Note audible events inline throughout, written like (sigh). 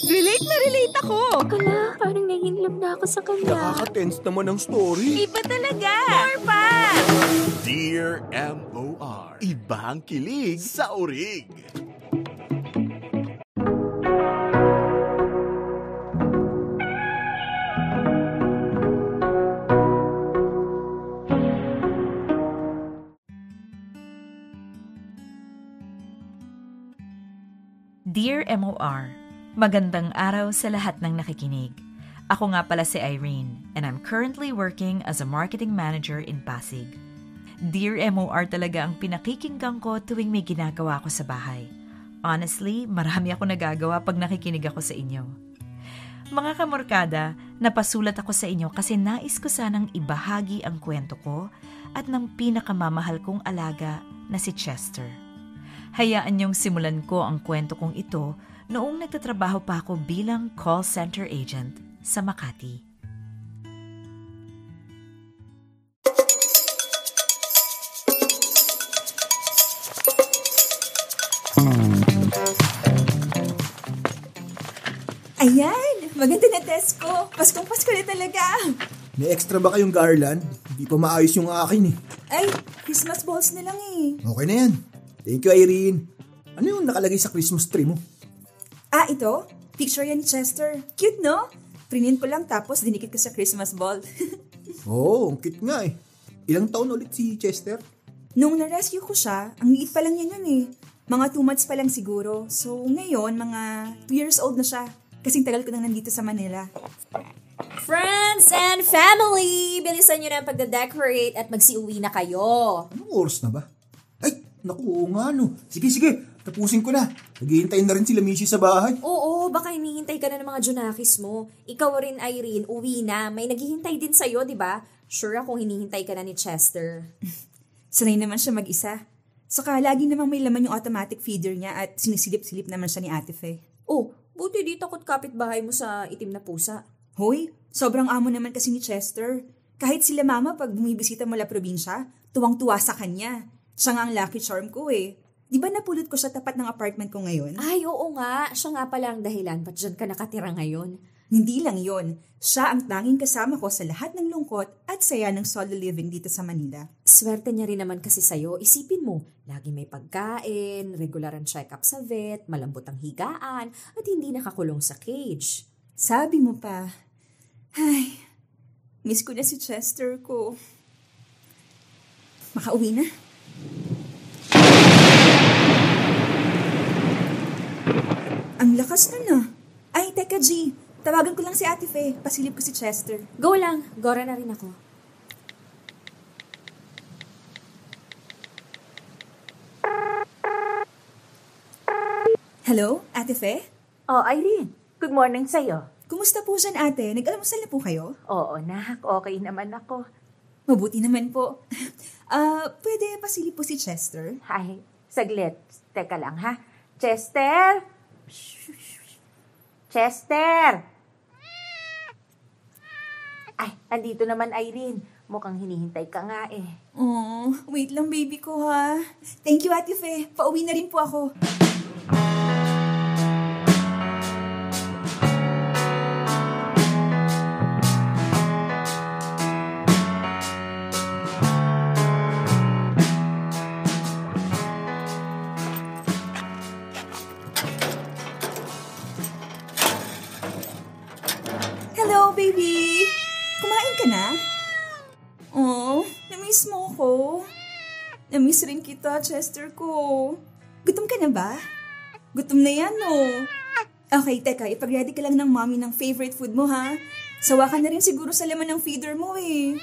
Relate na relate ako. Kala, parang nahihilab na ako sa kanya. Nakaka-tense naman ang story. Iba talaga. More pa. Dear M.O.R. Ibang kilig sa orig. Dear MOR, magandang araw sa lahat ng nakikinig. Ako nga pala si Irene and I'm currently working as a marketing manager in Pasig. Dear MOR talaga ang pinakikinggan ko tuwing may ginagawa ko sa bahay. Honestly, marami ako nagagawa pag nakikinig ako sa inyo. Mga kamorkada, napasulat ako sa inyo kasi nais ko sanang ibahagi ang kwento ko at ng pinakamamahal kong alaga na si Chester. Hayaan niyong simulan ko ang kwento kong ito noong nagtatrabaho pa ako bilang call center agent sa Makati. Ayan! Maganda na test ko. Paskong Pasko na talaga. May extra ba kayong garland? Hindi pa maayos yung akin eh. Ay, Christmas balls na lang eh. Okay na yan. Thank you, Irene. Ano yung nakalagay sa Christmas tree mo? Ah, ito? Picture yan ni Chester. Cute, no? Prinin ko lang tapos dinikit ko sa Christmas ball. Oo, (laughs) oh, ang cute nga eh. Ilang taon ulit si Chester? Nung na-rescue ko siya, ang liit pa lang niya yun eh. Mga 2 months pa lang siguro. So, ngayon, mga 2 years old na siya. Kasing tagal ko nang nandito sa Manila. Friends and family! Bilisan nyo na ang pagda-decorate at magsiuwi na kayo. Anong oras na ba? Ay, naku, oo nga no. Sige, sige. Tapusin ko na. Naghihintay na rin sila Mishi sa bahay. Oo, baka hinihintay ka na ng mga Junakis mo. Ikaw rin, Irene, uwi na. May naghihintay din sa'yo, di ba? Sure akong hinihintay ka na ni Chester. (laughs) Sanay naman siya mag-isa. Saka lagi namang may laman yung automatic feeder niya at sinisilip-silip naman siya ni Ate Fe. Oh, buti di takot kapitbahay mo sa itim na pusa. Hoy, sobrang amo naman kasi ni Chester. Kahit sila mama pag bumibisita mula probinsya, tuwang-tuwa sa kanya. Siya nga ang lucky charm ko eh. Di ba napulot ko sa tapat ng apartment ko ngayon? Ay, oo nga. Siya nga pala ang dahilan ba't dyan ka nakatira ngayon. Hindi lang yon. Siya ang tanging kasama ko sa lahat ng lungkot at saya ng solo living dito sa Manila. Swerte niya rin naman kasi sa'yo. Isipin mo, lagi may pagkain, regular ang check-up sa vet, malambot ang higaan, at hindi nakakulong sa cage. Sabi mo pa, ay, miss ko na si Chester ko. Makauwi na? Ang lakas na na. Ay, teka G. Tawagan ko lang si Ate Fe. Pasilip ko si Chester. Go lang. Gora na rin ako. Hello, Ate Fe? Oh, Irene. Good morning sa'yo. Kumusta po dyan, ate? Nag-almusal na po kayo? Oo, nak. Okay naman ako. Mabuti naman po. (laughs) Ah, pwede pasilip po si Chester? Ay, saglit. Teka lang, ha? Chester? Chester! Ay, andito naman Irene. Mukhang hinihintay ka nga eh. Oh, wait lang baby ko ha. Thank you, Ate Fe. Pauwi na rin po ako. Namiss rin kita, Chester ko. Gutom ka na ba? Gutom na yan, no? Okay, teka, ipag-ready ka lang ng mommy ng favorite food mo, ha? Sawa ka na rin siguro sa laman ng feeder mo, eh.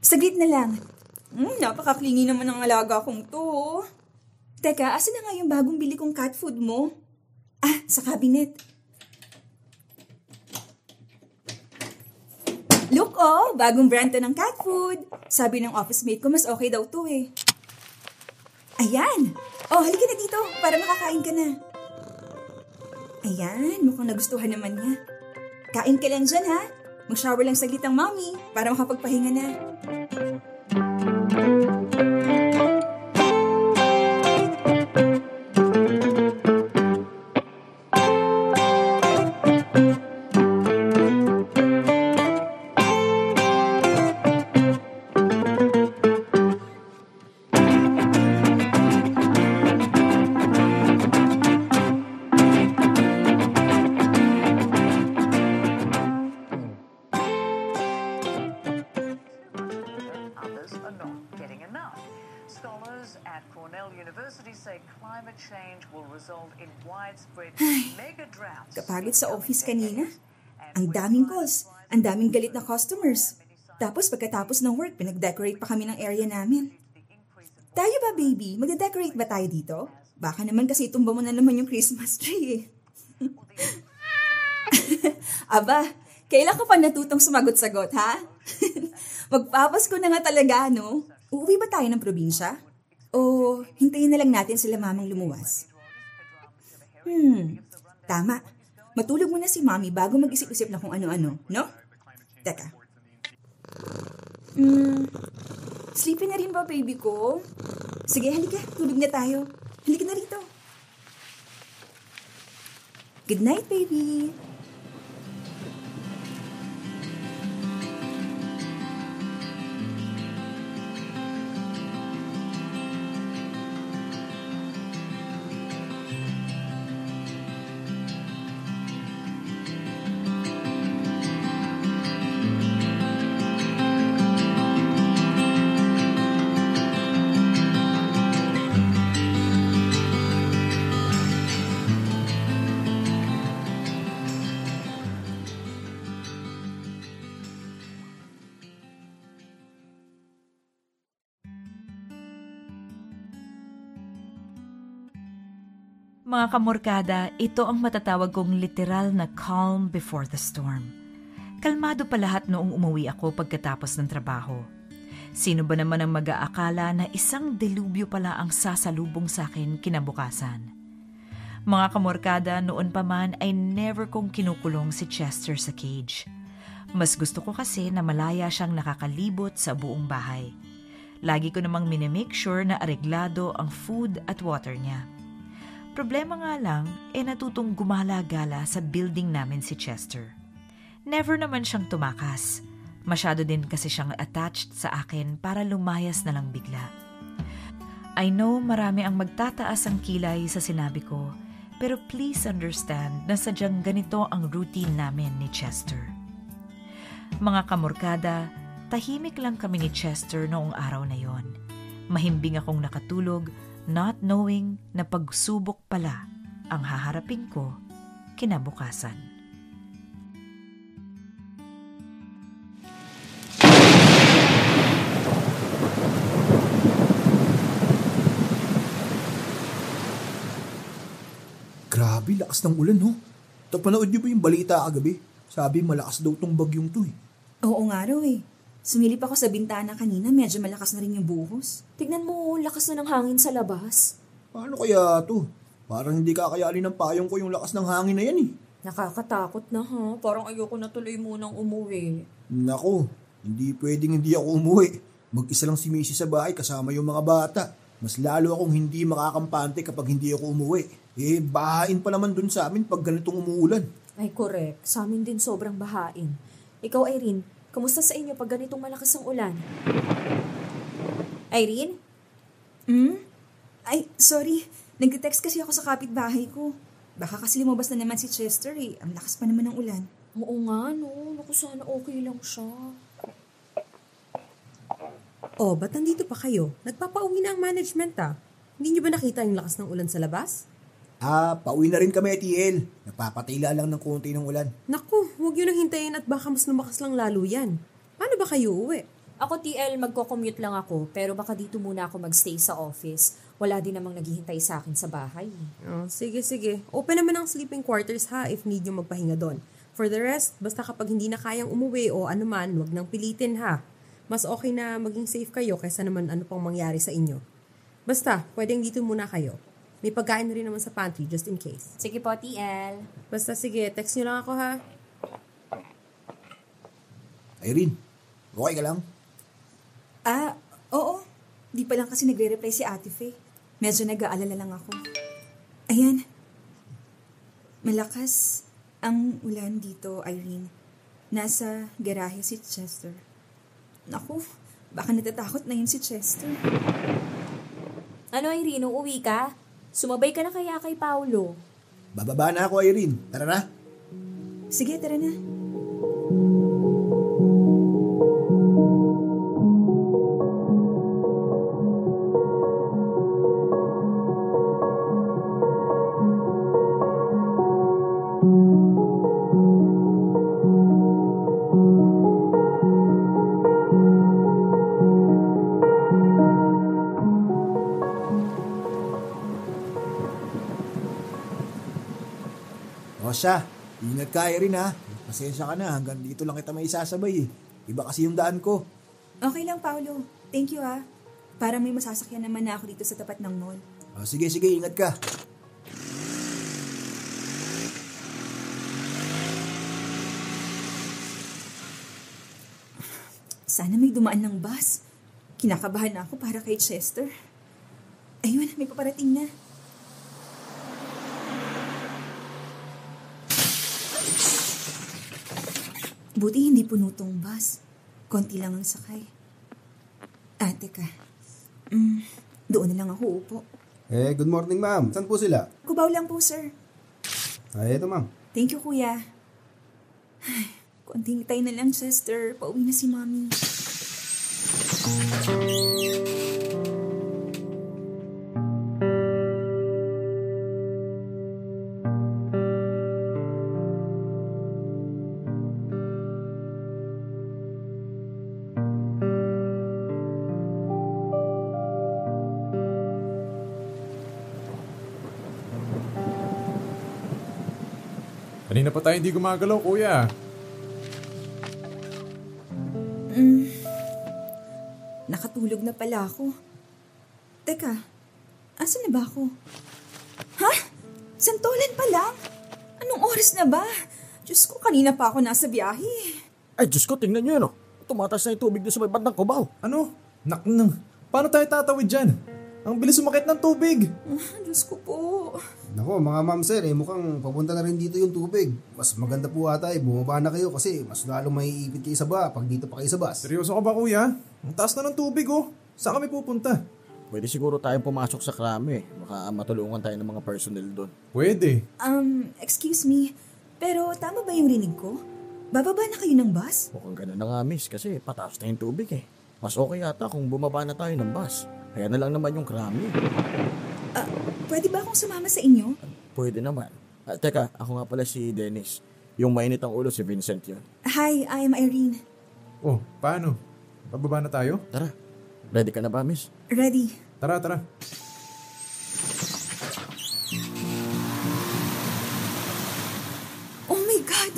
Saglit na lang. Hmm, napakaklingi naman ng alaga kong to. Teka, asan na nga yung bagong bili kong cat food mo? Ah, sa cabinet. Look, oh, bagong brand to ng cat food. Sabi ng office mate ko, mas okay daw to eh. Ayan. Oh, halika na dito para makakain ka na. Ayan, mukhang nagustuhan naman niya. Kain ka lang dyan, ha? Mag-shower lang saglit ang mommy para makapagpahinga na. climate Ang daming galit na customers. Tapos pagkatapos ng work, pinag-decorate pa kami ng area namin. Tayo ba, baby? Magde-decorate ba tayo dito? Baka naman kasi tumba mo na naman yung Christmas tree eh. (laughs) Aba, kailan ka pa natutong sumagot-sagot, ha? (laughs) Magpapasko na nga talaga, no? Uuwi ba tayo ng probinsya? O hintayin na lang natin sila mamang lumuwas? Hmm, tama. Matulog muna si mami bago mag-isip-isip na kung ano-ano, no? Teka. Hmm, sleepy na rin ba, baby ko? Sige, halika. Tulog na tayo. Halika na rito. Good night, baby. Mga kamorkada, ito ang matatawag kong literal na calm before the storm. Kalmado pa lahat noong umuwi ako pagkatapos ng trabaho. Sino ba naman ang mag-aakala na isang delubyo pala ang sasalubong sa akin kinabukasan? Mga kamorkada, noon pa man ay never kong kinukulong si Chester sa cage. Mas gusto ko kasi na malaya siyang nakakalibot sa buong bahay. Lagi ko namang minimake sure na areglado ang food at water niya. Problema nga lang, eh natutong gumala-gala sa building namin si Chester. Never naman siyang tumakas. Masyado din kasi siyang attached sa akin para lumayas na lang bigla. I know marami ang magtataas ang kilay sa sinabi ko, pero please understand na sadyang ganito ang routine namin ni Chester. Mga kamorkada, tahimik lang kami ni Chester noong araw na yon. Mahimbing akong nakatulog not knowing na pagsubok pala ang haharapin ko kinabukasan. Grabe, lakas ng ulan, ho. Tapanood niyo ba yung balita kagabi? Sabi malakas daw tong bagyong to eh. Oo nga raw eh. Sumilip ako sa bintana kanina, medyo malakas na rin yung buhos. Tignan mo, lakas na ng hangin sa labas. Paano kaya to? Parang hindi kakayanin ng payong ko yung lakas ng hangin na yan eh. Nakakatakot na ha. Parang ayoko na tuloy munang umuwi. Nako, hindi pwedeng hindi ako umuwi. Mag-isa lang si Missy sa bahay kasama yung mga bata. Mas lalo akong hindi makakampante kapag hindi ako umuwi. Eh, bahain pa naman dun sa amin pag ganitong umuulan. Ay, correct. Sa amin din sobrang bahain. Ikaw, Irene, kamusta sa inyo pag ganitong malakas ang ulan? Irene? Hmm? Ay, sorry. Nag-text kasi ako sa kapitbahay ko. Baka kasi lumabas na naman si Chester eh. Ang lakas pa naman ng ulan. Oo nga, no. Naku, sana okay lang siya. Oh, ba't nandito pa kayo? Nagpapauwi na ang management ah. Hindi niyo ba nakita yung lakas ng ulan sa labas? Ah, pauwi na rin kami, TL. Napapatila lang ng konti ng ulan. Naku, huwag yun nang hintayin at baka mas lumakas lang lalo yan. Paano ba kayo uwi? Ako, TL, magko-commute lang ako, pero baka dito muna ako magstay sa office. Wala din namang naghihintay sa akin sa bahay. Oh, sige, sige. Open naman ang sleeping quarters ha if need nyo magpahinga doon. For the rest, basta kapag hindi na kayang umuwi o ano man, huwag nang pilitin ha. Mas okay na maging safe kayo kaysa naman ano pang mangyari sa inyo. Basta, pwedeng dito muna kayo. May pagkain na rin naman sa pantry just in case. Sige po, TL. Basta sige, text nyo lang ako ha. Irene, okay ka lang? Ah, oo. Di pa lang kasi nagre-reply si Ate Faye. Medyo nag-aalala lang ako. Ayan. Malakas ang ulan dito, Irene. Nasa garahe si Chester. Naku, baka natatakot na yun si Chester. Ano, Irene, uuwi ka? Sumabay ka na kaya kay Paulo. Bababa na ako, Irene. Tara na. Sige, tara na. Siya. Ingat ka, Irene ha. Pasensya ka na, hanggang dito lang kita may isasabay eh. Iba kasi yung daan ko. Okay lang, Paolo. Thank you ah. Para may masasakyan naman na ako dito sa tapat ng mall. Ah, sige, sige, ingat ka. Sana may dumaan ng bus. Kinakabahan na ako para kay Chester. Ayun, may paparating na. Buti hindi puno tong bus. Konti lang ang sakay. Ah, teka. Mm, doon na lang ako upo. Eh, good morning ma'am. Saan po sila? Kubaw lang po, sir. Ay, eto ma'am. Thank you, kuya. Ay, konting tayo na lang, Chester. Pauwi na si Mommy. Kanina pa tayo hindi gumagalaw, kuya. Nakatulog na pala ako. Teka, asan na ba ako? Ha? Santolan pa lang? Anong oras na ba? Diyos ko, kanina pa ako nasa biyahe. Ay, Diyos ko, tingnan nyo yun, oh. Tumatas na yung tubig doon sa may bandang kubaw. Ano? Nak nang. Paano tayo tatawid dyan? Ang bilis sumakit ng tubig. Ah, Diyos ko po. Nako, mga ma'am sir, eh, mukhang papunta na rin dito yung tubig. Mas maganda po ata eh, bumaba na kayo kasi mas lalong maiipit kayo sa ba pag dito pa kayo sa bus. Seryoso ka ba, kuya? Ang taas na ng tubig, oh. Saan kami pupunta? Pwede siguro tayong pumasok sa krame. Baka matulungan tayo ng mga personnel doon. Pwede. Um, excuse me, pero tama ba yung rinig ko? Bababa na kayo ng bus? Mukhang ganun na nga, miss, kasi pataas na yung tubig eh. Mas okay yata kung bumaba na tayo ng bus. Kaya na lang naman yung krame. Ah, pwede ba akong sumama sa inyo? Pwede naman. Ah, teka, ako nga pala si Dennis. Yung mainit ang ulo si Vincent yun. Hi, I'm Irene. Oh, paano? Pababa na tayo? Tara, ready ka na ba, miss? Ready. Tara, tara. Oh my God!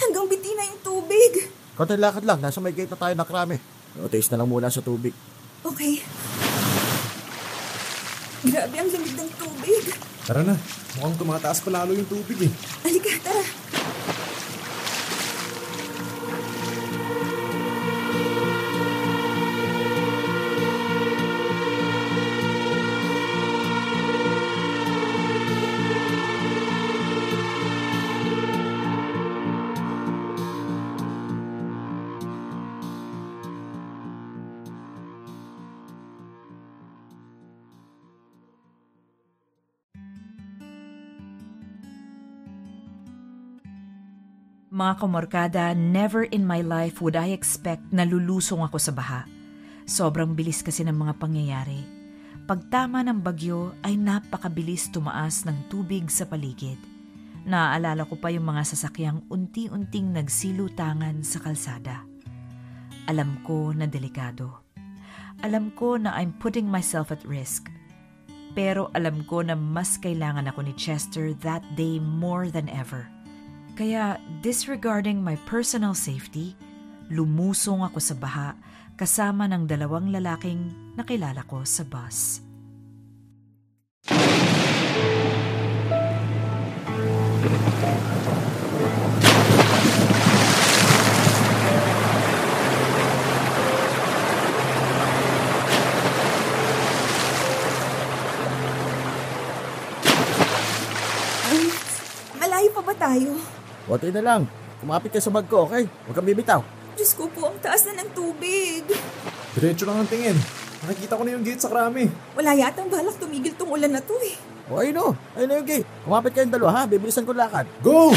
Hanggang biti na yung tubig! Konti lakad lang, nasa may gate na tayo na krame. O, taste na lang muna sa tubig. Okay. Grabe ang lamig ng tubig. Tara na. Mukhang tumataas pa lalo yung tubig eh. Halika, tara. Mga kamorkada, never in my life would I expect na lulusong ako sa baha. Sobrang bilis kasi ng mga pangyayari. Pagtama ng bagyo ay napakabilis tumaas ng tubig sa paligid. Naaalala ko pa yung mga sasakyang unti-unting nagsilutangan sa kalsada. Alam ko na delikado. Alam ko na I'm putting myself at risk. Pero alam ko na mas kailangan ako ni Chester that day more than ever. Kaya disregarding my personal safety, lumusong ako sa baha kasama ng dalawang lalaking nakilala ko sa bus. Konti na lang. Kumapit ka sa bag ko, okay? Huwag kang bibitaw. Diyos ko po, ang taas na ng tubig. Diretso lang ang tingin. Nakikita ko na yung gate sa krami. Wala yatang balak tumigil tong ulan na to eh. O, ayun o. Ayun na yung gate. Kumapit kayong dalawa, ha? Bibilisan ko lakad. Go!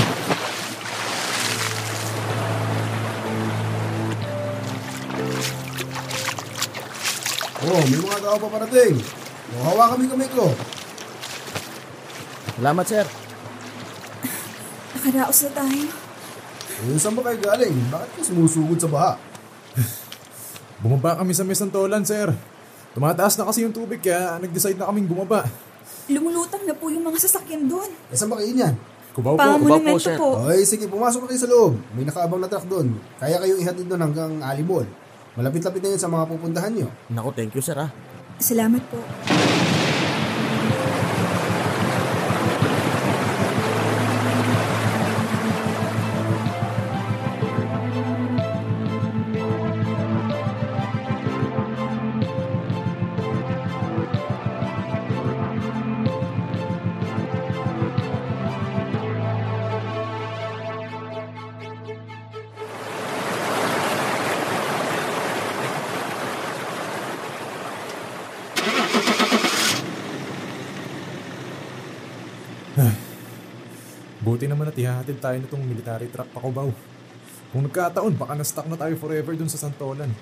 Oh, may mga tao pa parating. Oh, hawa kami kamay ko. Salamat, sir. Nakaraos na tayo. Eh, saan ba kayo galing? Bakit kayo sumusugod sa baha? (laughs) Bumaba kami sa Mesantolan, sir. Tumataas na kasi yung tubig kaya nag-decide na kaming bumaba. Lumulutang na po yung mga sasakyan doon. Eh, saan ba kayo niyan? Kubaw po. Kubaw po, monumento sir. po. Okay, sige, pumasok na kayo sa loob. May nakaabang na truck doon. Kaya kayo ihatid doon hanggang Ali Mall. Malapit-lapit na yun sa mga pupuntahan nyo. Naku, thank you, sir ah. Salamat po. Buti naman at ihahatid tayo nitong military truck pa Cubao. Kung nagkataon, baka na-stuck na tayo forever dun sa Santolan.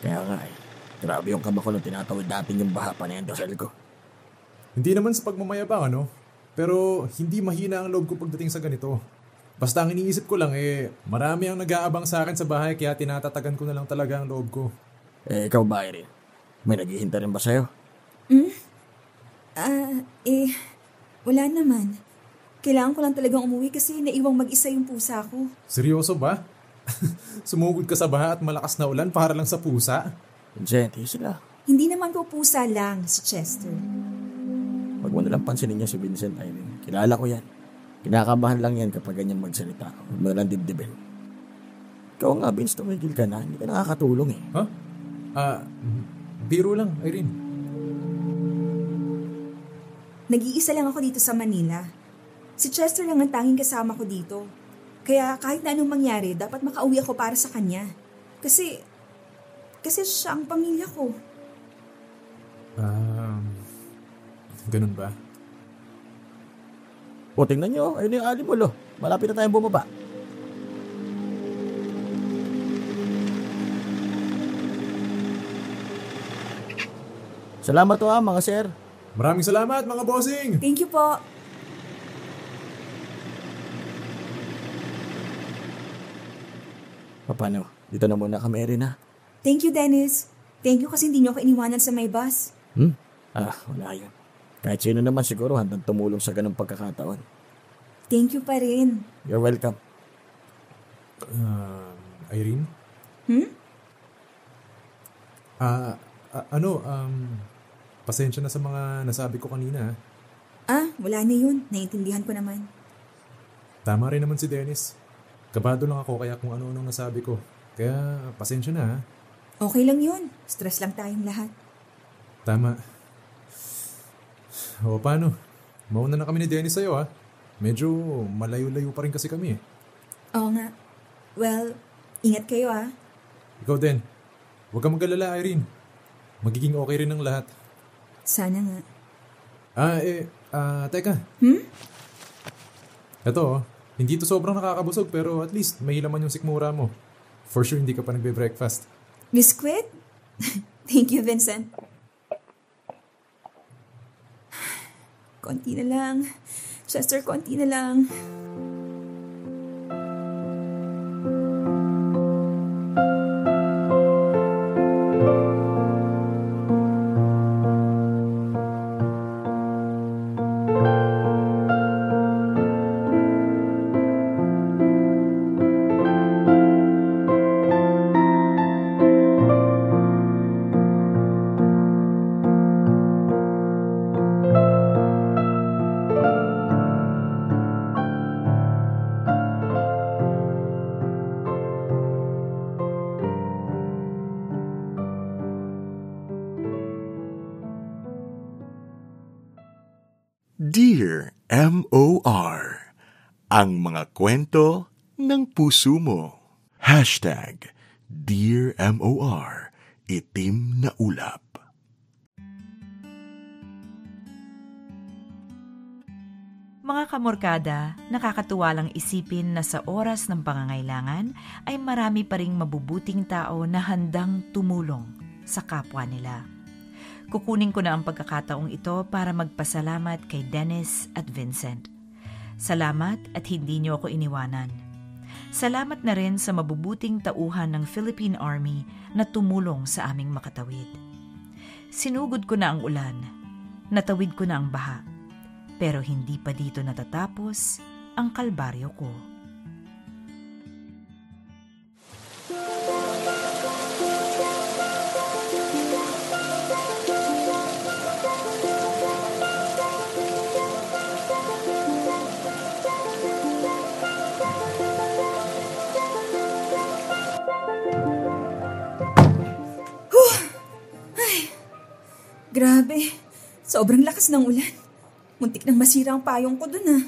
Kaya nga eh. Grabe yung kaba ko nung tinatawid natin yung baha pa na yung dasal ko. Hindi naman sa pagmamayabang ano, pero hindi mahina ang loob ko pagdating sa ganito. Basta ang iniisip ko lang eh, marami ang nag-aabang sa akin sa bahay kaya tinatatagan ko na lang talaga ang loob ko. Eh, ikaw ba, Irene? May naghihintay rin ba sa'yo? Hmm? Ah, eh, wala naman. Kailangan ko lang talagang umuwi kasi naiwang mag-isa yung pusa ko. Seryoso ba? (laughs) Sumugod ka sa baha at malakas na ulan para lang sa pusa? Vincent, sila. Hindi naman po pusa lang si Chester. Huwag mo nalang pansinin niya si Vincent, Irene. Kilala ko yan. Kinakabahan lang yan kapag ganyan magsalita. Huwag mo nalang dibdibin. Ikaw nga, Vince, tumigil ka na. Hindi ka nakakatulong eh. Ha? Ah, biro lang, Irene. Nag-iisa lang ako dito sa Manila. Si Chester lang ang tanging kasama ko dito. Kaya kahit na anong mangyari, dapat makauwi ako para sa kanya. Kasi, kasi siya ang pamilya ko. Um, ganun ba? O, tingnan nyo. Ayun yung alimol, oh. Malapit na tayong bumaba. Salamat to ha, mga sir. Maraming salamat, mga bossing! Thank you po. Paano? Dito na muna kami, Erin, ha? Thank you, Dennis. Thank you kasi hindi niyo ako iniwanan sa may bus. Hmm? Ah, wala yun. Kahit sino naman siguro handang tumulong sa ganung pagkakataon. Thank you pa rin. You're welcome. Um, Irene? Hmm? Ah, ah, ano, um, pasensya na sa mga nasabi ko kanina. ha? Ah, wala na yun. Naiintindihan ko naman. Tama rin naman si Dennis. Kabado lang ako kaya kung ano-anong nasabi ko. Kaya, pasensya na ha. Okay lang yun. Stress lang tayong lahat. Tama. O, paano? Mauna na kami ni Dennis sa'yo ha. Medyo malayo-layo pa rin kasi kami eh. Oo nga. Well, ingat kayo ah. Ikaw din. Huwag kang mag-alala, Irene. Magiging okay rin ang lahat. Sana nga. Ah, eh, ah, teka. Hmm? Ito, oh. Hindi to sobrang nakakabusog pero at least may laman yung sikmura mo. For sure hindi ka pa nagbe-breakfast. Biscuit? (laughs) Thank you, Vincent. (sighs) Konti na lang. Chester, konti na lang. Puso mo. Hashtag Dear M.O.R. Itim na ulap. Mga kamorkada, nakakatuwa lang isipin na sa oras ng pangangailangan ay marami pa ring mabubuting tao na handang tumulong sa kapwa nila. Kukunin ko na ang pagkakataong ito para magpasalamat kay Dennis at Vincent. Salamat at hindi niyo ako iniwanan. Salamat na rin sa mabubuting tauhan ng Philippine Army na tumulong sa aming makatawid. Sinugod ko na ang ulan. Natawid ko na ang baha. Pero hindi pa dito natatapos ang kalbaryo ko. Grabe. Sobrang lakas ng ulan. Muntik nang masira ang payong ko dun ah.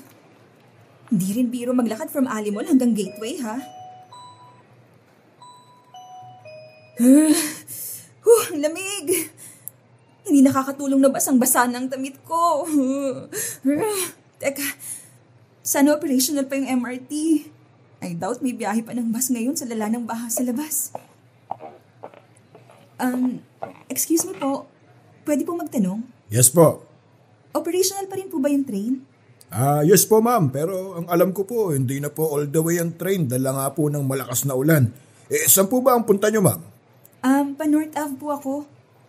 Hindi rin biro maglakad from Alimol hanggang Gateway ha. Huh, huh, ang lamig. Hindi nakakatulong na basang-basa ng damit ko. Teka, sana operational pa yung MRT. I doubt may biyahe pa ng bus ngayon sa lala ng baha sa labas. Um, excuse me po. Pwede po magtanong? Yes po. Operational pa rin po ba yung train? Ah, yes po ma'am, pero ang alam ko po, hindi na po all the way ang train, dala nga po ng malakas na ulan. Eh, saan po ba ang punta nyo ma'am? Um, pa North Ave po ako.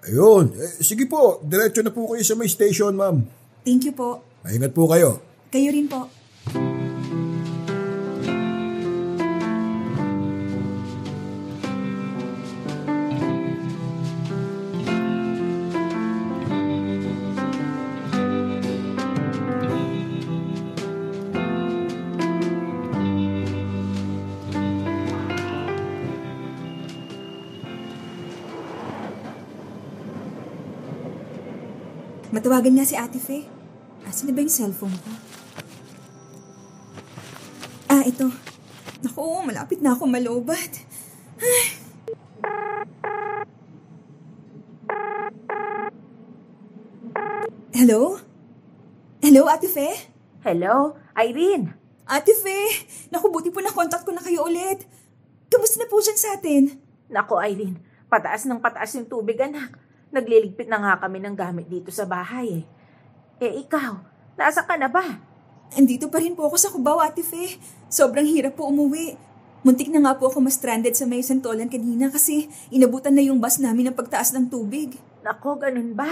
Ayun, eh, sige po, diretso na po kayo sa may station ma'am. Thank you po. Maingat po kayo. Kayo rin po. Matawagan nga si Ate Fe. Asan na ba yung cellphone ko? Ah, ito. Naku, malapit na ako malobat. Ay. Hello? Hello, Ate Fe? Hello, Irene. Ate Fe, naku, buti po na-contact ko na kayo ulit. Kamusta na po dyan sa atin? Nako, Irene. Pataas ng pataas yung tubig, anak. Nagliligpit na nga kami ng gamit dito sa bahay eh. Eh ikaw, nasa ka na ba? Andito pa rin po ako sa Cubao, Ate Fe. Sobrang hirap po umuwi. Muntik na nga po ako ma-stranded sa may Santolan kanina kasi inabutan na yung bus namin ng pagtaas ng tubig. Nako, ganun ba?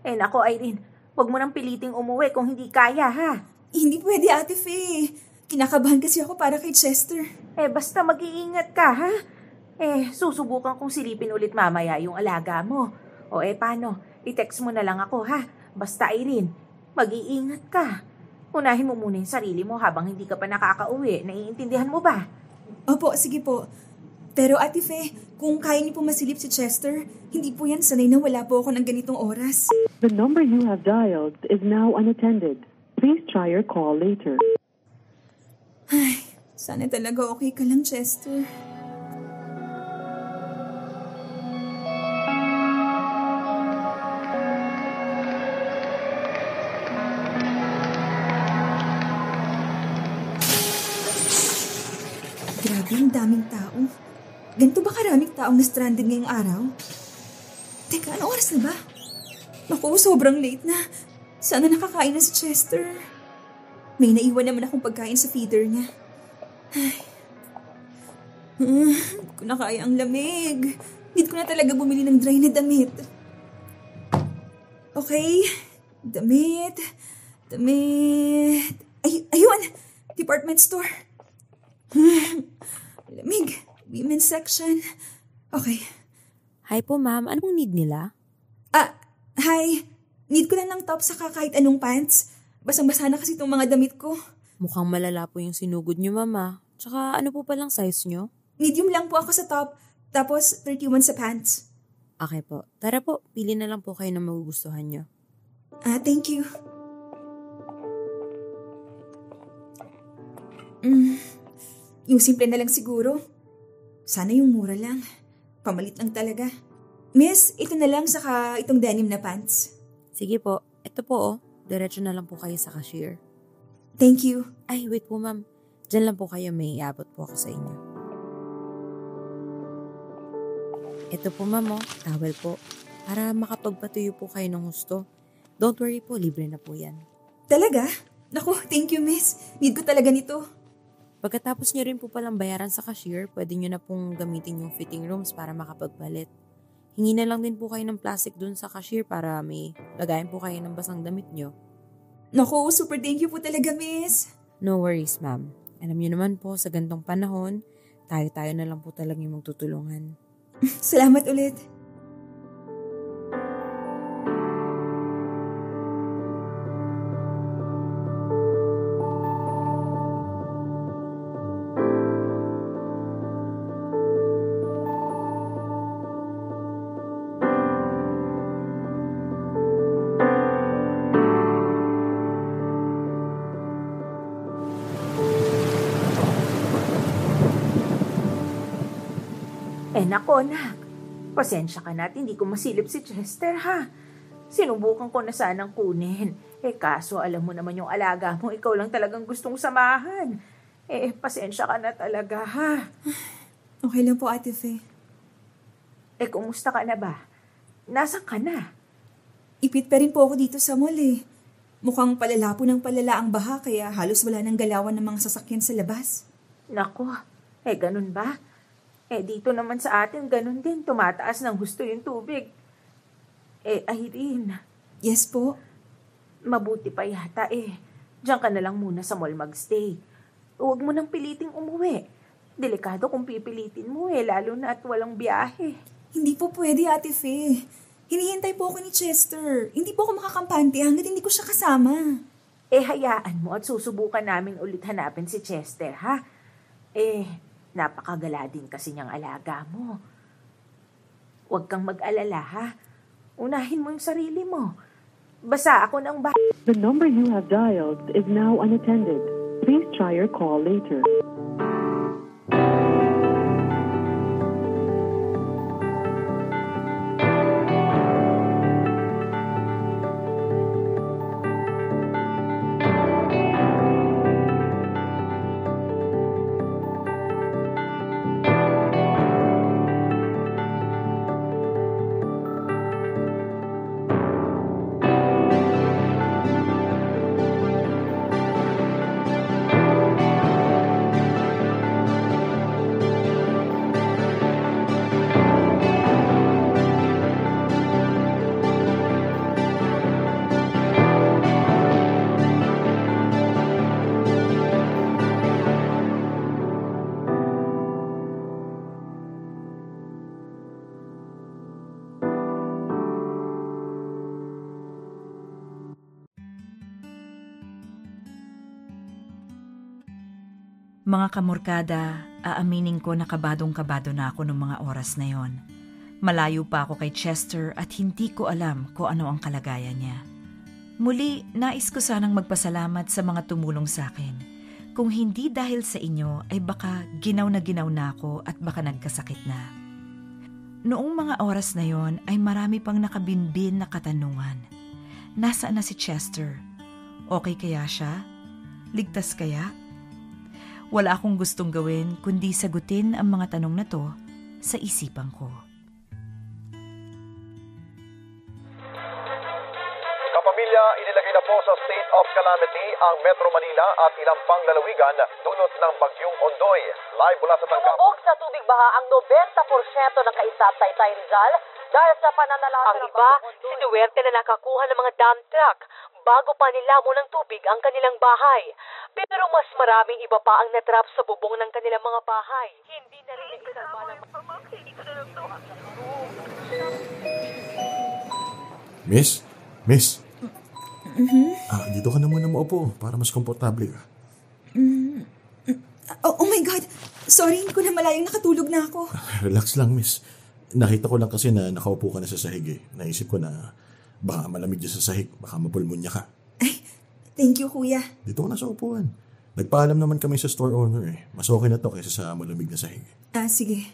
Eh nako, Irene, huwag mo nang piliting umuwi kung hindi kaya, ha? Hindi pwede, Ate Fe. Kinakabahan kasi ako para kay Chester. Eh, basta mag-iingat ka, ha? Eh, susubukan kong silipin ulit mamaya yung alaga mo. O eh, paano? I-text mo na lang ako, ha? Basta, Irene, mag-iingat ka. Unahin mo muna yung sarili mo habang hindi ka pa nakakauwi. Naiintindihan mo ba? Opo, sige po. Pero Ate Fe, kung kaya niyo po masilip si Chester, hindi po yan sanay na wala po ako ng ganitong oras. The number you have dialed is now unattended. Please try your call later. Ay, sana talaga okay ka lang, Chester. Taong na-stranded ngayong araw? Teka, ano oras na ba? Naku, sobrang late na. Sana nakakain na si Chester. May naiwan naman akong pagkain sa feeder niya. Ay. Hmm, Hindi ko na kaya ang lamig. Need ko na talaga bumili ng dry na damit. Okay. Damit. Damit. Ay, ayun! Department store. Hmm, Lamig. Women's section. Okay. Hi po ma'am, anong need nila? Ah, hi. Need ko lang ng top saka kahit anong pants. Basang-basa na kasi itong mga damit ko. Mukhang malala po yung sinugod nyo mama. Tsaka ano po palang size nyo? Medium lang po ako sa top, tapos 31 sa pants. Okay po. Tara po, pili na lang po kayo na magugustuhan nyo. Ah, thank you. Mm, yung simple na lang siguro. Sana yung mura lang. Pamalit lang talaga. Miss, ito na lang saka itong denim na pants. Sige po. Ito po oh. Diretso na lang po kayo sa cashier. Thank you. Ay, wait po ma'am. Diyan lang po kayo. May iabot po ako sa inyo. Ito po ma'am oh. Towel po. Para makapagpatuyo po kayo ng gusto. Don't worry po. Libre na po yan. Talaga? Naku, thank you miss. Need ko talaga nito. Pagkatapos nyo rin po palang bayaran sa cashier, pwede nyo na pong gamitin yung fitting rooms para makapagpalit. Hingi na lang din po kayo ng plastic dun sa cashier para may lagayan po kayo ng basang damit nyo. Naku, super thank you po talaga miss. No worries, ma'am. Alam niyo naman po, sa gantong panahon, tayo-tayo na lang po talaga yung magtutulungan. (laughs) Salamat ulit. Eh nako, nak. Pasensya ka na at hindi ko masilip si Chester, ha? Sinubukan ko na sanang kunin. Eh kaso alam mo naman yung alaga mo, ikaw lang talagang gustong samahan. Eh, pasensya ka na talaga, ha? (sighs) Okay lang po, Ate Faye. Eh, kumusta ka na ba? Nasaan ka na? Ipit pa rin po ako dito sa mall eh. Mukhang palala po ng palala ang baha kaya halos wala nang galawan ng mga sasakyan sa labas. Nako, eh ganun ba? Eh dito naman sa atin, ganun din. Tumataas ng gusto yung tubig. Eh, Irene, Yes po. mabuti pa yata eh. Diyan ka na lang muna sa mall magstay. Huwag mo nang piliting umuwi. Delikado kung pipilitin mo eh, lalo na at walang biyahe. Hindi po pwede, Ate Faye. Hinihintay po ako ni Chester. Hindi po ako makakampante hanggat hindi ko siya kasama. Eh, hayaan mo at susubukan namin ulit hanapin si Chester, ha? Eh, napakagala din kasi niyang alaga mo. Huwag kang mag-alala, ha? Unahin mo yung sarili mo. Basta ako nang ba... The number you have dialed is now unattended. Please try your call later. Mga kamorkada, aaminin ko na kabadong-kabado na ako ng mga oras na yon. Malayo pa ako kay Chester at hindi ko alam kung ano ang kalagayan niya. Muli, nais ko sanang magpasalamat sa mga tumulong sa akin. Kung hindi dahil sa inyo, ay baka ginaw na ginaw na ako at baka nagkasakit na. Noong mga oras na yon ay marami pang nakabinbin na katanungan. Nasaan na si Chester? Okay kaya siya? Ligtas kaya? Wala akong gustong gawin kundi sagutin ang mga tanong na to sa isipan ko. Kapamilya, inilagay na po sa state of calamity ang Metro Manila at ilang pang lalawigan dulot ng bagyong Ondoy. Live mula sa Tangkap. Umubog sa tubig baha ang 90% ng kaisat Taytay Rizal dahil sa pananalasa Ang iba, sinuwerte na nakakuha ng mga dump truck bago pa nilamo ng tubig ang kanilang bahay. Pero mas maraming iba pa ang natrap sa bubong ng kanilang mga bahay. Hindi na rin naisalba ng Miss? Miss? Ah, dito ka na muna maupo para mas komportable ka. Oh, oh my God! Sorry, hindi ko na malayang nakatulog na ako. Relax lang, miss. Nakita ko lang kasi na nakaupo ka na sa sahig eh. Naisip ko na baka malamig dyan sa sahig. Baka mapulmonya ka. Thank you, kuya. Dito ka na sa upuan. Nagpaalam naman kami sa store owner eh. Mas okay na to kaysa sa malamig na sahig. Ah, sige.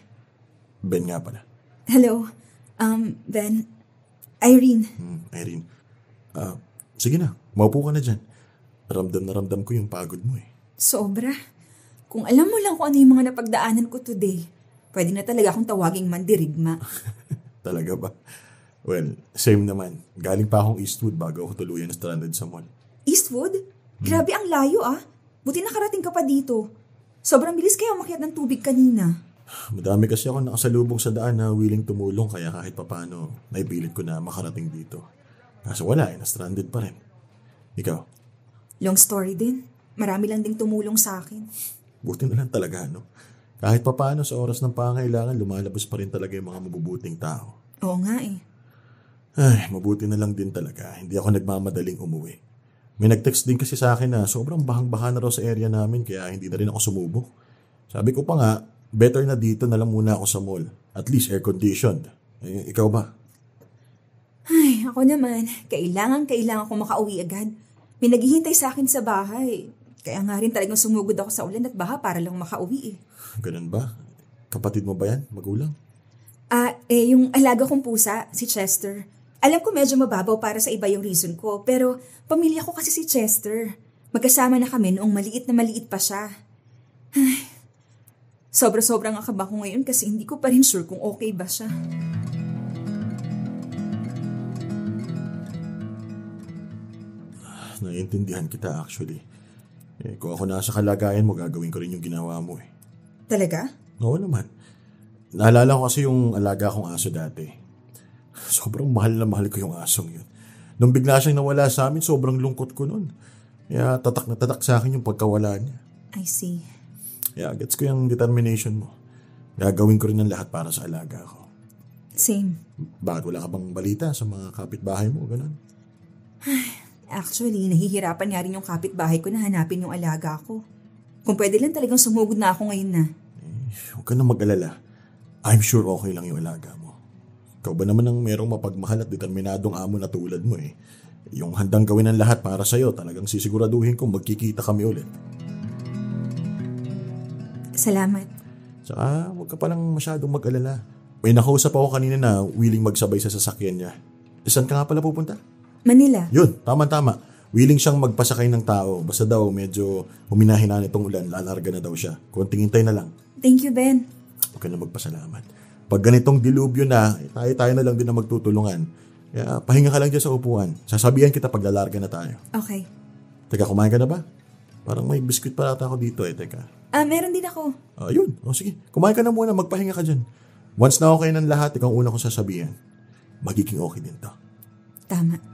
Ben nga pala. Hello. Um, Ben. Irene. Hmm, Irene. Ah, sige na. Maupo ka na dyan. Ramdam na ramdam ko yung pagod mo eh. Sobra. Kung alam mo lang kung ano yung mga napagdaanan ko today, pwede na talaga akong tawaging mandirigma. (laughs) Talaga ba? Well, same naman. Galing pa akong Eastwood bago ako tuluyan na stranded sa mall. Eastwood? Grabe ang layo ah. Buti nakarating ka pa dito. Sobrang bilis kaya umakyat ng tubig kanina. Madami kasi ako nakasalubong sa daan na willing tumulong kaya kahit papano, naipilit ko na makarating dito. Kaso wala eh, na-stranded pa rin. Ikaw, Long story din. Marami lang ding tumulong sa akin. Buti na lang talaga, no? Kahit papaano sa oras ng pangailangan, lumalabas pa rin talaga yung mga mabubuting tao. Oo nga eh. Ay, mabuti na lang din talaga. Hindi ako nagmamadaling umuwi. May nag-text din kasi sa akin na sobrang bahang-baha na raw sa area namin kaya hindi na rin ako sumubok. Sabi ko pa nga, better na dito na lang muna ako sa mall. At least air-conditioned. Eh, ikaw ba? Ay, ako naman, kailangan kailangan ko makauwi agad. May naghihintay sa akin sa bahay. Kaya nga rin talagang sumugod ako sa ulan at baha para lang makauwi eh. Ganun ba? Kapatid mo ba yan? Magulang? Ah, eh, yung alaga kong pusa, si Chester. Alam ko medyo mababaw para sa iba yung reason ko, pero pamilya ko kasi si Chester. Magkasama na kami noong maliit na maliit pa siya. Ay, sobra-sobrang akaba ko ngayon kasi hindi ko pa rin sure kung okay ba siya. Naiintindihan kita actually. Eh, kung ako nasa kalagayan mo, gagawin ko rin yung ginawa mo eh. Talaga? Oo naman. Naalala ko kasi yung alaga kong aso dati. Sobrang mahal na mahal ko yung asong yun. Nung bigla siyang nawala sa amin, sobrang lungkot ko nun. Kaya tatak na tatak sa akin yung pagkawala niya. I see. Kaya gets ko yung determination mo. Gagawin ko rin ang lahat para sa alaga ko. Same. Bakit wala ka bang balita sa mga kapitbahay mo? Ganun. Actually, nahihirapan nga rin yung kapitbahay ko na hanapin yung alaga ko. Kung pwede lang talagang sumugod na ako ngayon na. Huwag ka na mag-alala. I'm sure okay lang yung alaga mo. Ikaw ba naman ang merong mapagmahal at determinadong amo na tulad mo eh. Yung handang gawin ang lahat para sa'yo, talagang sisiguraduhin kong magkikita kami ulit. Salamat. Saka huwag ka palang masyadong mag-alala. May nakausap ako kanina na willing magsabay sa sasakyan niya. Saan ka nga pala pupunta? Manila. Yun, tama-tama. Willing siyang magpasakay ng tao. Basta daw medyo huminahinan itong ulan, lalarga na daw siya. Kunting hintay na lang. Thank you, Ben. Huwag ka na magpasalamat. Pag ganitong dilubyo na, eh, tayo-tayo na lang din na magtutulungan. Kaya pahinga ka lang dyan sa upuan. Sasabihan kita pag lalarga na tayo. Okay. Teka, kumain ka na ba? Parang may biscuit pa ata ako dito eh. Teka. Ah, meron din ako. Ayun. O sige, kumain ka na muna. Magpahinga ka dyan. Once na okay ng lahat, ikaw ang una kong sasabihan. Magiging okay din to. Tama.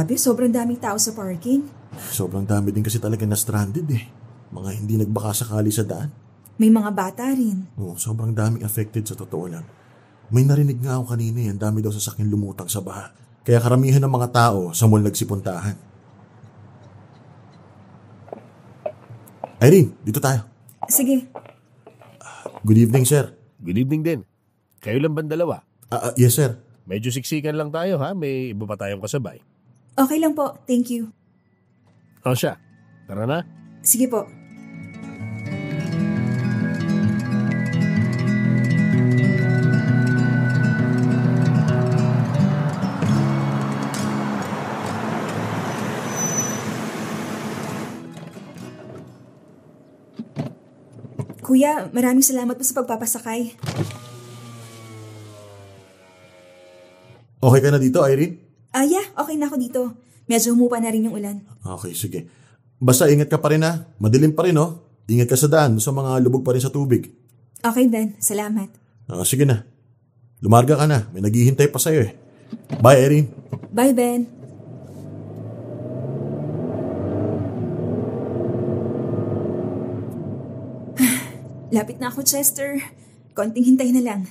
Grabe, sobrang daming tao sa parking. Sobrang dami din kasi talaga na stranded eh. Mga hindi nagbaka sakali sa daan. May mga bata rin. Oo, sobrang daming affected sa totoo lang. May narinig nga ako kanina yan, dami daw sasakyan lumutang sa baha. Kaya karamihan ng mga tao sa mall nagsipuntahan. Irene, dito tayo. Sige. Good evening, sir. Good evening din. Kayo lang ba dalawa? Ah, ah, yes, sir. Medyo siksikan lang tayo ha, may iba pa tayong kasabay. Okay lang po. Thank you. O siya, tara na. Sige po. Kuya, maraming salamat po sa pagpapasakay. Okay ka na dito, Irene? Ah, yeah, okay na ako dito. Medyo humupa na rin yung ulan. Okay, sige. Basta ingat ka pa rin ha. Madilim pa rin oh. Ingat ka sa daan sa mga lubog pa rin sa tubig. Okay, Ben. Salamat. Ah, sige na. Lumarga ka na. May naghihintay pa sa'yo eh. Bye, Irene. Bye, Ben. (sighs) Lapit na ako, Chester. Konting hintay na lang.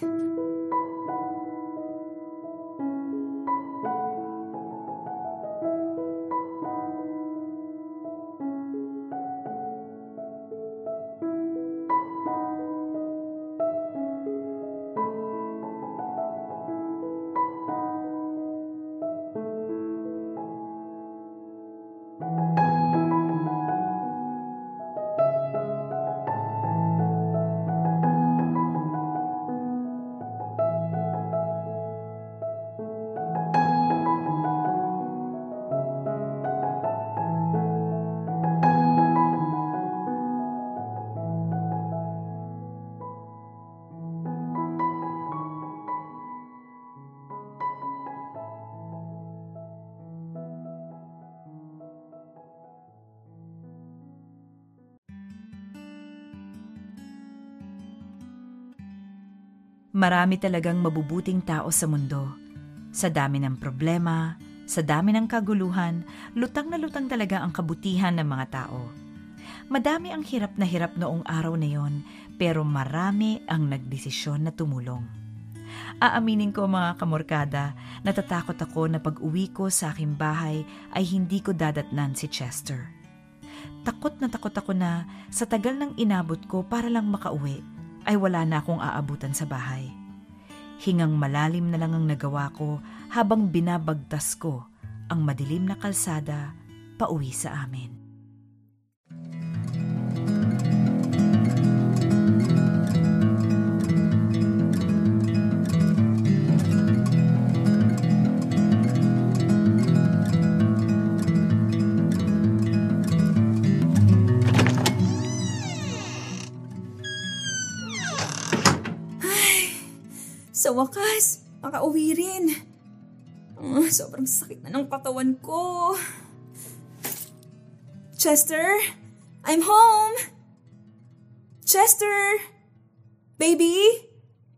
Marami talagang mabubuting tao sa mundo. Sa dami ng problema, sa dami ng kaguluhan, lutang na lutang talaga ang kabutihan ng mga tao. Madami ang hirap na hirap noong araw na yon, pero marami ang nagdesisyon na tumulong. Aaminin ko mga kamorkada, natatakot ako na pag uwi ko sa aking bahay ay hindi ko dadatnan si Chester. Takot na takot ako na sa tagal ng inabot ko para lang makauwi, ay wala na akong aabutan sa bahay. Hingang malalim na lang ang nagawa ko habang binabagtas ko ang madilim na kalsada pauwi sa amin. Sa wakas, makauwi rin. Ah, sobrang sakit na ng katawan ko. Chester, I'm home. Chester, baby,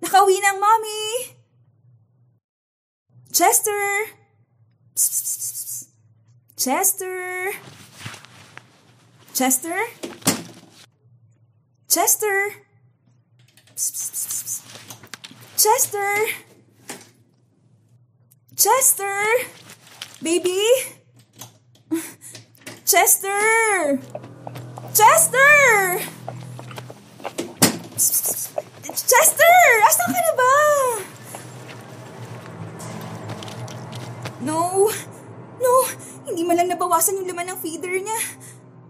nakauwi na ang mommy. Chester, Psst. Chester, Chester, Chester. Chester! Chester! Baby! Chester! Chester! Chester! Asan ka na ba? No! No! Hindi man lang nabawasan yung laman ng feeder niya.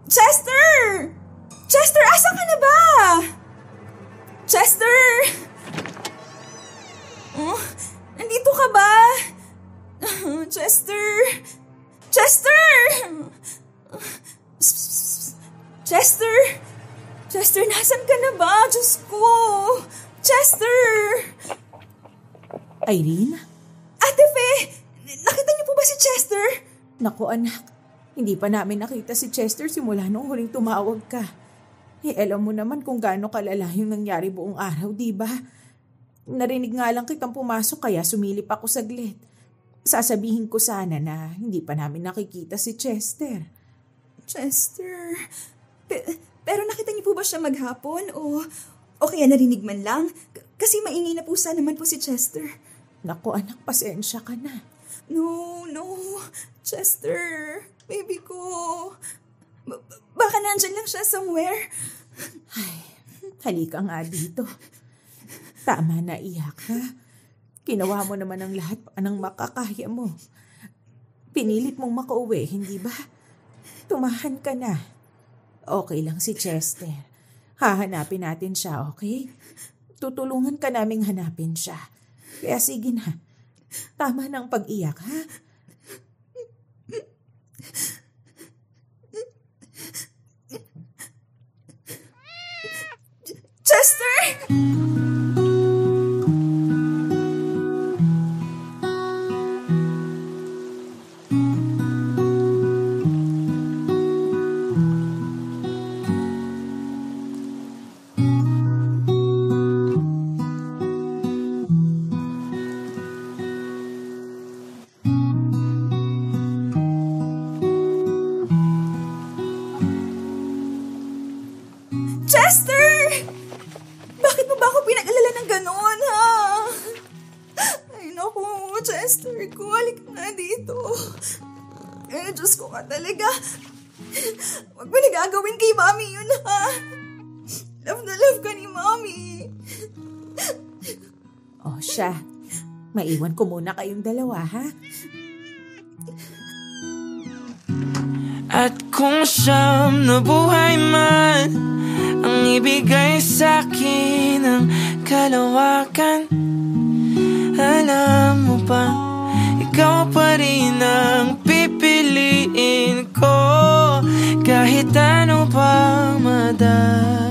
Chester! Chester, asan ka na ba? Chester! Oh, nandito ka ba? Chester! Chester! Chester! Chester, nasan ka na ba? Diyos ko! Chester! Irene? Ate Fe! Nakita niyo po ba si Chester? Naku anak, hindi pa namin nakita si Chester simula nung huling tumawag ka. Eh, alam mo naman kung gaano kalala yung nangyari buong araw, di ba? Narinig nga lang kitang pumasok kaya sumilip ako saglit. Sasabihin ko sana na hindi pa namin nakikita si Chester. Chester... Pe- pero nakita niyo po ba siya maghapon o, o kaya narinig man lang? K- kasi maingay na po sana naman po si Chester. Naku anak, pasensya ka na. No, no. Chester, baby ko. B- baka nandyan lang siya somewhere. Ay, halika nga dito. Tama na iyak ha. Ginawa mo naman ang lahat ng makakaya mo. Pinilit mong makauwi, hindi ba? Tumahan ka na. Okay lang si Chester. Hahanapin natin siya, okay? Tutulungan ka naming hanapin siya. Kaya sige na. Tama ang pag-iyak, ha? Chester! Chester! Maiwan ko muna kayong dalawa, ha? At kung siyam na buhay man Ang ibigay sa akin ng kalawakan. Alam mo ba Ikaw pa rin ang pipiliin ko? Kahit ano pa madarama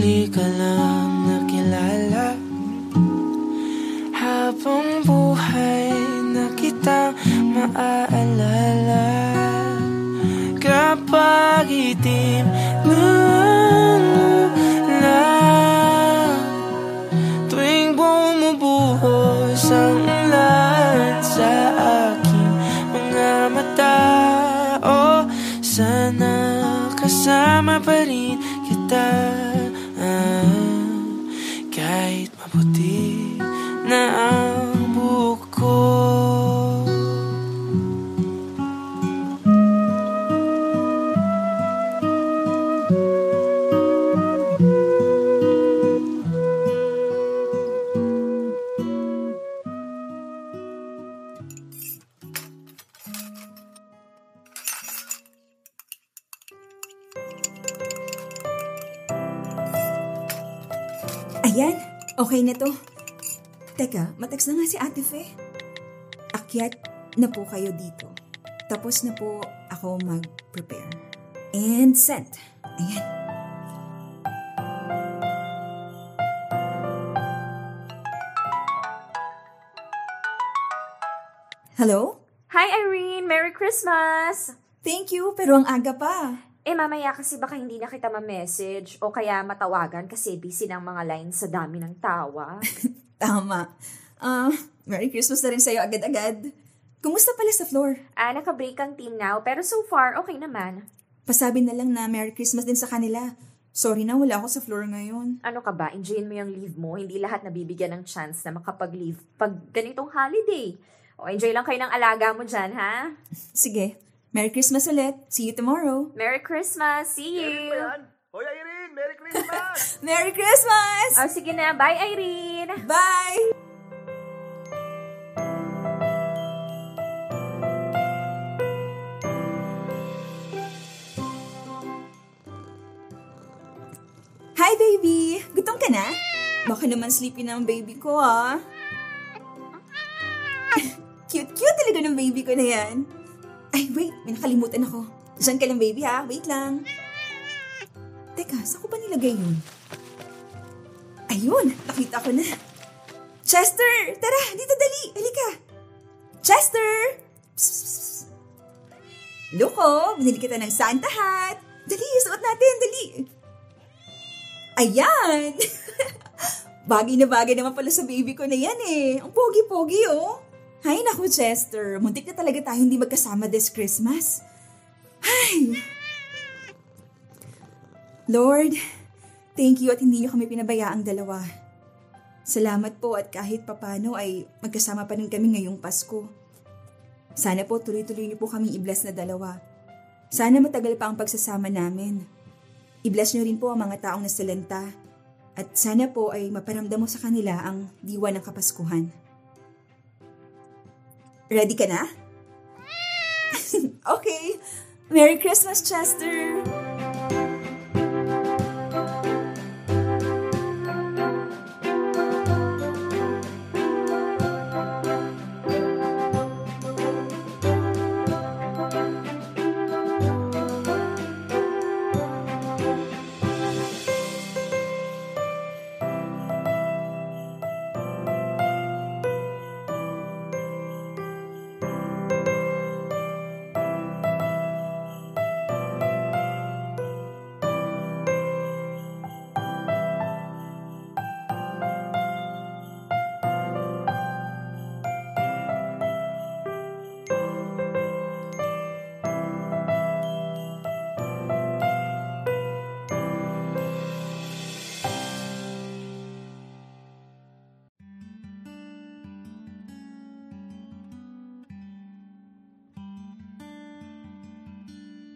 sandali ka lang nakilala. Habang buhay na kita kitang maaalala. Kapag itim lang Tuwing bumubuhos ang ulan sa aking mga mata. Oh, sana kasama pa rin kita Matext na nga si Ate Fe. Akyat na po kayo dito. Tapos na po ako mag-prepare. And sent. Ayan. Hello? Hi Irene! Merry Christmas! Thank you, pero ang aga pa. Eh mamaya kasi baka hindi na kita ma-message o kaya matawagan kasi busy ng mga lines sa dami ng tawa. (laughs) Tama. Ah, Merry Christmas na rin sa'yo agad-agad. Kumusta pala sa floor? ah, naka-break ang team now pero so far okay naman. Pasabi na lang na Merry Christmas din sa kanila. Sorry na, wala ako sa floor ngayon. Ano ka ba? Enjoyin mo yung leave mo. Hindi lahat nabibigyan ng chance na makapag-leave pag ganitong holiday. O enjoy lang kayo ng alaga mo dyan, ha? Sige. Merry Christmas ulit. See you tomorrow. Merry Christmas! See you! Hoy Irene, Merry Christmas! (laughs) Merry Christmas! Oh, sige na. Bye, Irene! Bye! Hi, baby! Gutom ka na? Baka naman sleepy na ang baby ko, ah. (laughs) Cute-cute talaga ng baby ko na yan. Ay, wait. May nakalimutan ako. Diyan ka lang, baby, ha? Wait lang. Teka, saan ko ba nilagay yun? Ayun, nakita ko na. Chester! Tara, dito dali. Halika. Chester! Psst, psst, psst. Binili kita ng Santa hat. Dali, suot natin, dali. Ayan! (laughs) bagay na bagay naman pala sa baby ko na yan eh. Ang pogi-pogi, oh. Hay naku, Chester. Muntik na talaga tayo hindi magkasama this Christmas. Ay! Lord, thank you at hindi niyo kami pinabayaang dalawa. Salamat po at kahit papano ay magkasama pa rin kami ngayong Pasko. Sana po tuloy-tuloy niyo po kami i-bless na dalawa. Sana matagal pa ang pagsasama namin. I-bless niyo rin po ang mga taong nasalanta. At sana po ay maparamdam mo sa kanila ang diwa ng Kapaskuhan. Ready ka na? (laughs) okay. Merry Christmas, Chester!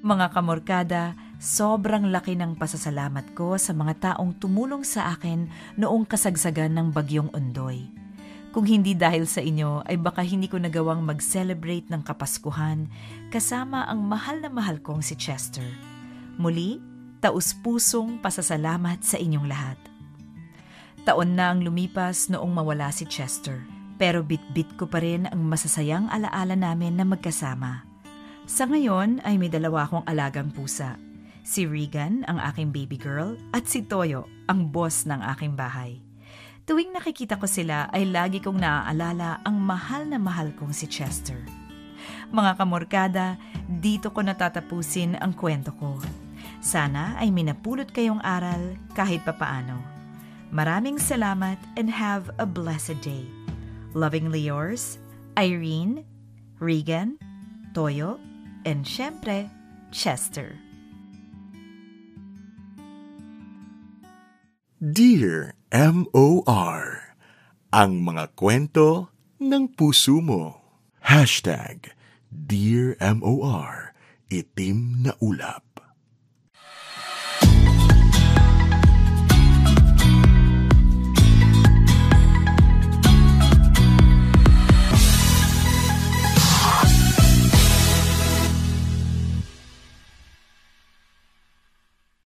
Mga kamorkada, sobrang laki ng pasasalamat ko sa mga taong tumulong sa akin noong kasagsagan ng bagyong Undoy. Kung hindi dahil sa inyo, ay baka hindi ko nagawang mag-celebrate ng Kapaskuhan kasama ang mahal na mahal kong si Chester. Muli, taus-pusong pasasalamat sa inyong lahat. Taon na ang lumipas noong mawala si Chester, pero bit-bit ko pa rin ang masasayang alaala namin na magkasama. Sa ngayon ay may dalawa akong alagang pusa. Si Regan, ang aking baby girl, at si Toyo, ang boss ng aking bahay. Tuwing nakikita ko sila ay lagi kong naaalala ang mahal na mahal kong si Chester. Mga kamorkada, dito ko natatapusin ang kwento ko. Sana ay minapulot kayong aral kahit papaano. Maraming salamat and have a blessed day. Lovingly yours, Irene, Regan, Toyo, and syempre, Chester. Dear M.O.R. Ang mga kwento ng puso mo. Hashtag Dear M.O.R. Itim na ulap.